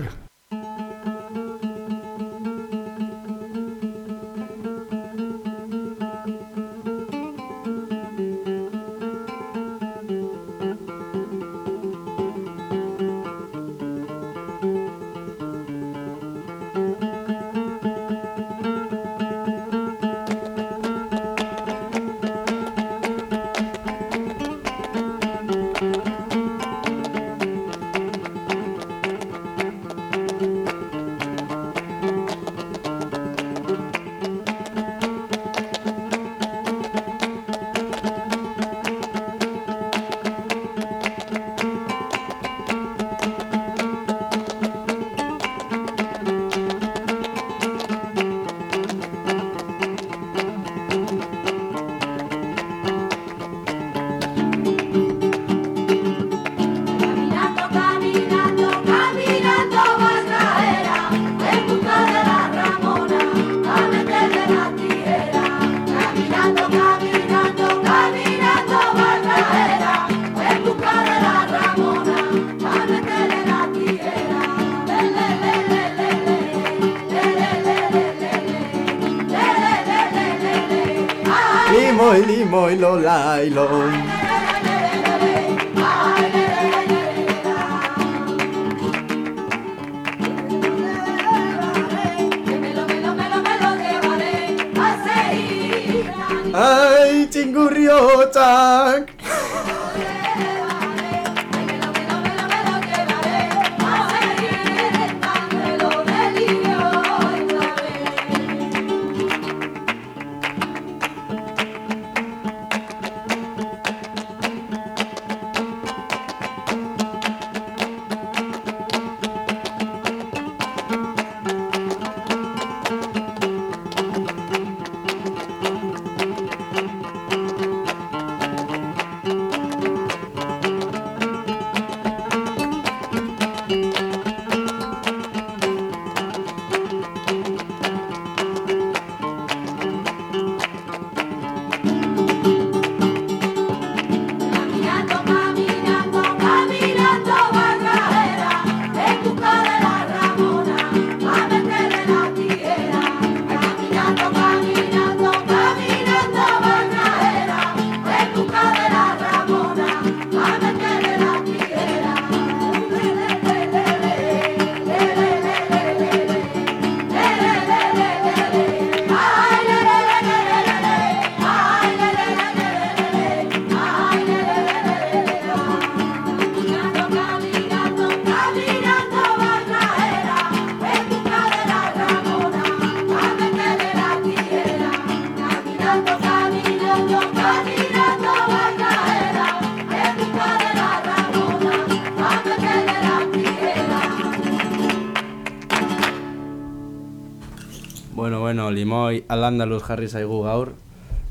Alandaluz jarri zaigu gaur.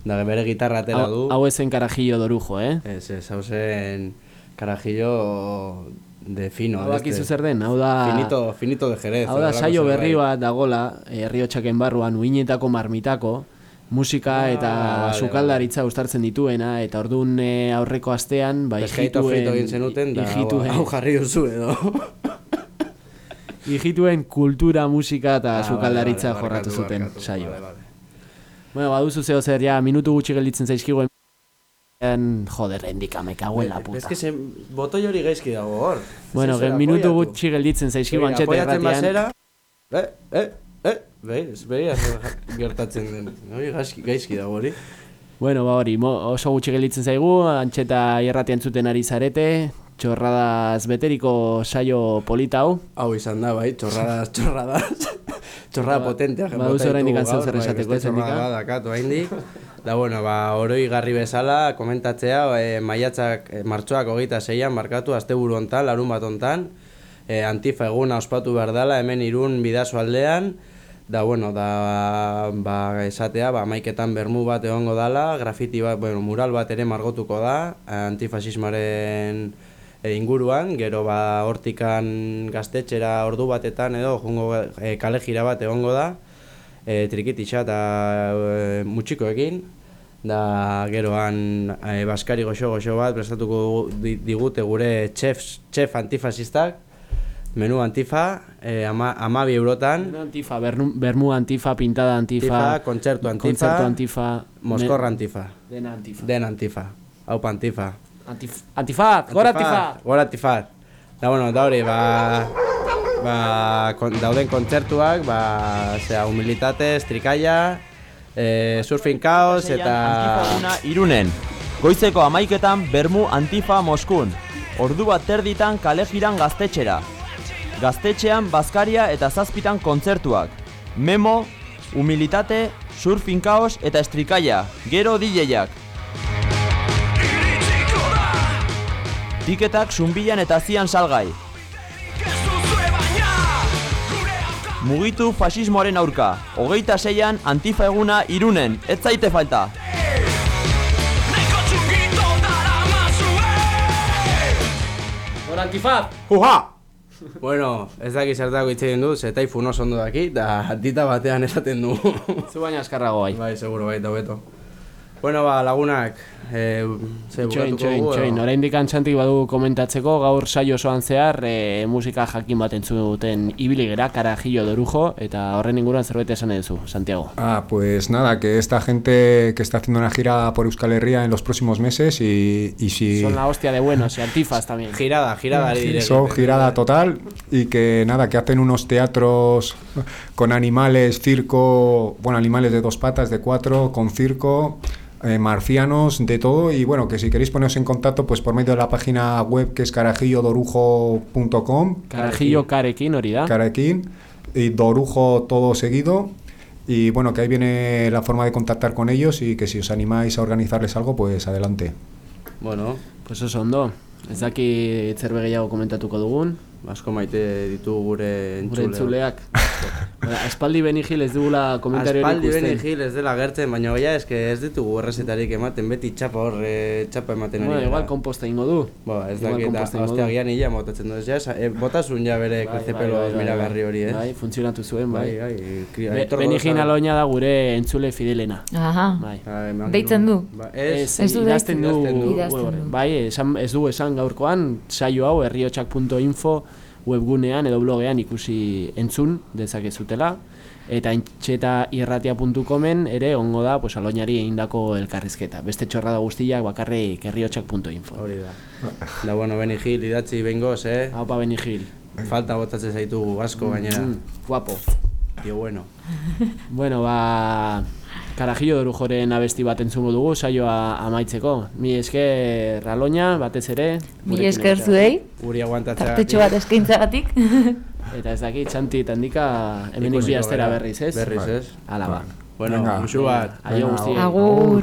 Da bere gitarra atera du. Hau, ezen karajillo dorujo, eh? Ez, ez, hau zen karajillo de fino. Hau dakizu zer den, hau da... Finito, finito de Jerez. Hau da saio berri bat dagola, herriotxaken barruan, uinetako marmitako, musika eta vale, sukaldaritza uztartzen dituena, eta orduan eh, aurreko astean, ba, Pescadito frito egin zenuten, da hau, ijituen, jarri duzu edo. ijituen kultura, musika eta Ah, sukaldaritza vale, vale, jorratu zuten saioa. Bueno, baduzu zeo zer, ja, minutu gutxi gelditzen zaizkigu en, joder, endika, me cago en la puta. Ez que zen botoi hori gaizki dago hor. Bueno, gen minutu gutxi gelditzen zaizkigu antxeta apoiatzen irratian. bazera, eh, eh, eh, behiz, behiz gertatzen den. Hori gaizki, gaizki dago hori. Bueno, ba hori, oso gutxi gelditzen zaigu, antxeta irratian zuten ari zarete, txorradaz beteriko saio polita hau. Hau izan da, bai, txorradas, txorradas. Txorrada Ba- potentea. baduzu oraindik antzeu zer esateko, ez ez, Endika? Txorrada dakat, oraindik. Da, bueno, ba, oroi garri bezala, komentatzea, e, maiatzak, e, martxoak hogeita zeian, markatu, asteburu hontan, larun bat hontan, e, antifa eguna ospatu behar dela, hemen irun bidazo aldean, da, bueno, da, ba, esatea, ba, maiketan bermu bat egongo dala, grafiti bat, bueno, mural bat ere margotuko da, antifasismoaren e, inguruan, gero ba hortikan gaztetxera ordu batetan edo jungo e, kale gira bat egongo da, e, trikititxa eta e, mutxikoekin, da geroan e, baskari goxo goxo bat prestatuko digute gure chef, chef antifasistak, menu antifa, e, ama, amabi eurotan, Antifa, bernu, bermu antifa, pintada antifa, Antifa, kontzertu antifa, kontzertu antifa, moskorra antifa, Dena antifa. den antifa, haupa antifa. Antif, antifat, gora antifat! Gora antifat. Da, bueno, da hori, ba, ba, kon, dauden kontzertuak, ba, zera, humilitate, estrikaia, e, surfing kaos, eta... Irunen. Goizeko amaiketan Bermu Antifa Moskun. Ordu bat terditan kale jiran gaztetxera. Gaztetxean Baskaria eta Zazpitan kontzertuak. Memo, Humilitate, Surfing Kaos eta Estrikaia. Gero DJak. Tiketak sunbilan eta zian salgai. Mugitu fasismoaren aurka. Hogeita seian Antifa eguna irunen. Ez zaite falta. Gora antifat! Uha! bueno, ez daki zertako hitz egin du, ze taifun oso ondo daki, da dita batean esaten du. Zu baina askarrago bai. bai, seguro, bai, da beto. Bueno, ba, lagunak, eh, ze Txoin, txoin, txoin. edo? Oraindik antxantik badu komentatzeko, gaur saio osoan zehar e, musika jakin bat entzuten ibili gera, karajillo dorujo, eta horren inguruan zerbait esan duzu, Santiago. Ah, pues nada, que esta gente que está haciendo una gira por Euskal Herria en los próximos meses y, y si... Son la hostia de buenos y antifas también. Girada, girada. Son girada total y que nada, que hacen unos teatros con animales, circo, bueno, animales de dos patas, de cuatro, con circo, eh, marcianos, de todo. Y bueno, que si queréis poneros en contacto, pues por medio de la página web que es carajillodorujo.com. Karajillo karekin hori da. Caraquín y Dorujo todo seguido. Y bueno, que ahí viene la forma de contactar con ellos y que si os animáis a organizarles algo, pues adelante. Bueno, Pues oso ondo. Ez daki zerbe gehiago komentatuko dugun. Asko maite ditu gure Gure entzuleak. Ba, Aspaldi Benigil ez dugula komentario hori Aspaldi ikusten. beni Gil ez dela gertzen, baina ja eske ez ditugu errezetarik ematen, beti txapa hor, eh, txapa ematen Bueno, ari igual gara. komposta ingo du. Ba, ez Igual dakit, komposta ingo ostia du. gian illa motatzen du, ez ja, eh, botasun ja bere Bai, krezepelo bai, bai, miragarri hori, eh? Bai, funtzionatu zuen, bai. Bai, bai, kri- Be, Benigin aloina da gure entzule fidelena. Aha. Bai. Bai, Deitzen du? Ba, ez, Ez du idazten du. Idazten du. bai, ez du esan gaurkoan, saio hau herriotxak.info webgunean edo blogean ikusi entzun dezakezutela eta entxeta irratia.comen ere ongo da pues, aloinari egindako elkarrizketa. Beste txorrada guztiak bakarrik herriotxak.info. Hori da. Da, bueno, Beni Gil, idatzi bengoz, eh? Haupa Beni Gil. Falta botatzen zaitugu asko gainera. Mm, guapo. Tío, bueno. Bueno, ba... Karajillo dorujoren abesti bat entzungo dugu, saioa amaitzeko. Mi esker aloina, batez ere. Mi esker zuei. Uri aguantatzea. Tartetxo bat eskaintzagatik. Eta ez dakit, txanti eta handika hemen Ikusiko bi astera berriz, ez? Berriz, ez? Hala ba. Bueno, musu bat. Aio Venga, guztiei. Agur.